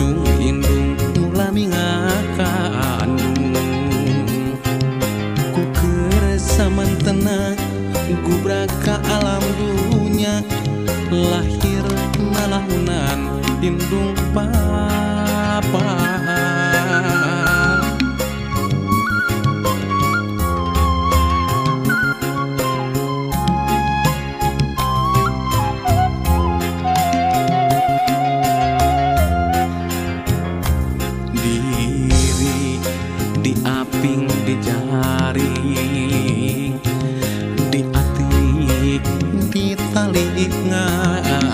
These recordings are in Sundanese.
Cung Indung lamingaandung ku kesamantenak gubraka alam dunya lahir nalahunan Indung Pak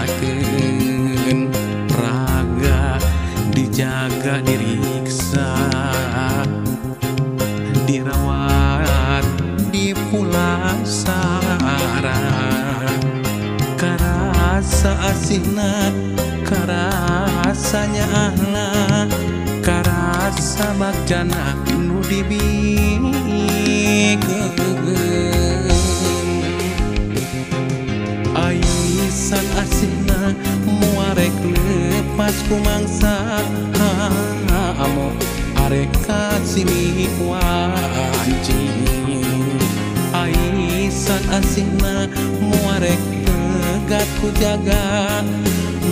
ngaken raga dijaga diriksa dirawat dipulasara karasa asina karasanya anak karasa bakjana nu dibi Mereka sini anjing Aisan asihna muarek tegat ku jaga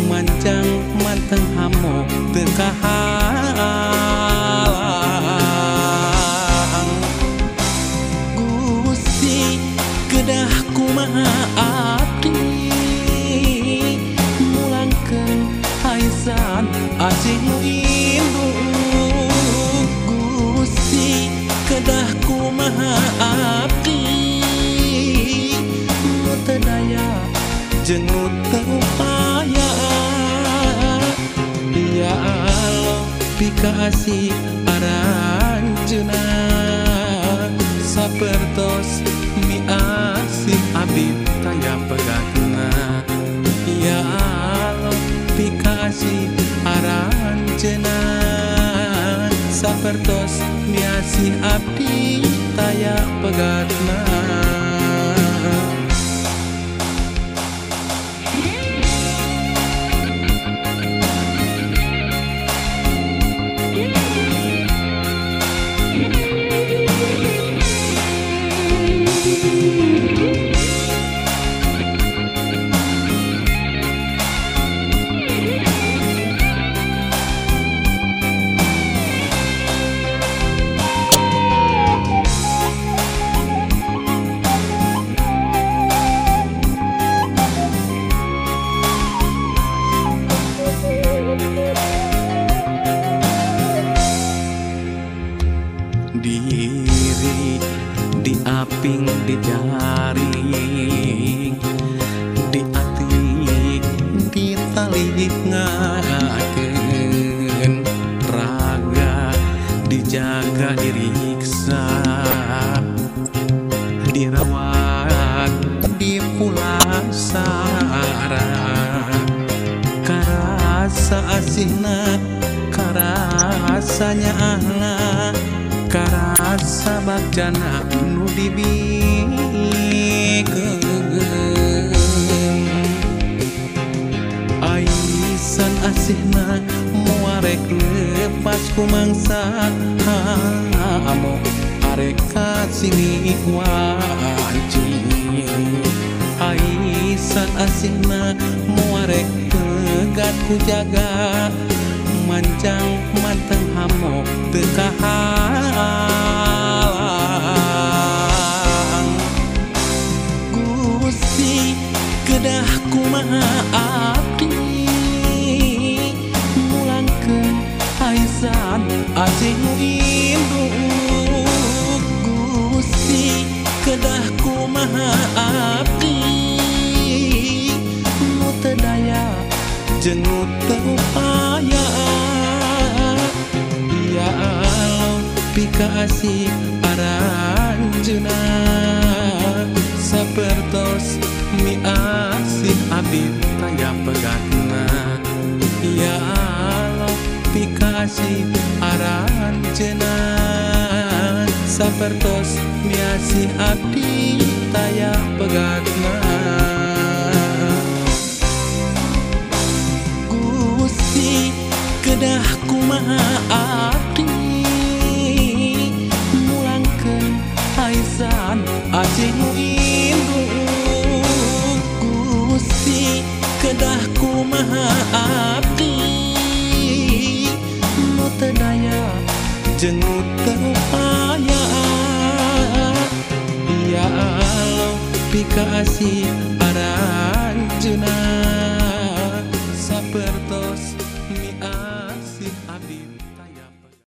Manjang manteng hamo terkahalang Gusti kedah kumaha abdi Mulangkan Aisan asihna jengut tau Ya Allah pikasi aranjuna Sapertos mi asih abdi tanya pegatna Ya Allah pikasi aranjuna Sapertos mi asih abdi taya pegatna kuping di jaring di atik ditalik ngaken raga dijaga diriksa. Dirawat di pulasara karasa asihna karasanya sabak janak nu dibikeun Aisan asihna muarek lepas ku mangsa hamu. Arek ka sini wajib Aisan asihna muarek tegat ku jaga. Manjang manteng hamok tekahar aisan asih nu indu Gusti kedah kumaha abdi nu teu daya jeung nu teu upaya Ya Allah pikasih sapertos miasih abdi taya pegatna Ya aplikasi arancenan sapertos miasi abdi taya pegatna. Gusti kedah kumaha abdi mulangkeun aisan aceh pikasi asih aranjuna